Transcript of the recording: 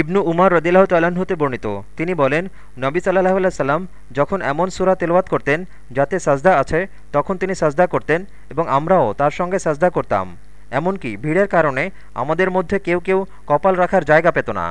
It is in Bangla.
ইবনু উমার রদিল্লাহ তাল্লাহতে বর্ণিত। তিনি বলেন, নবী সাল্লাহ আল্লাহ সাল্লাম যখন এমন সুরা তেলওয়াত করতেন যাতে সাজদা আছে, তখন তিনি সাজদা করতেন এবং আমরাও তার সঙ্গে সাজদা করতাম। এমনকি ভিড়ের কারণে আমাদের মধ্যে কেউ কেউ কপাল রাখার জায়গা পেত না।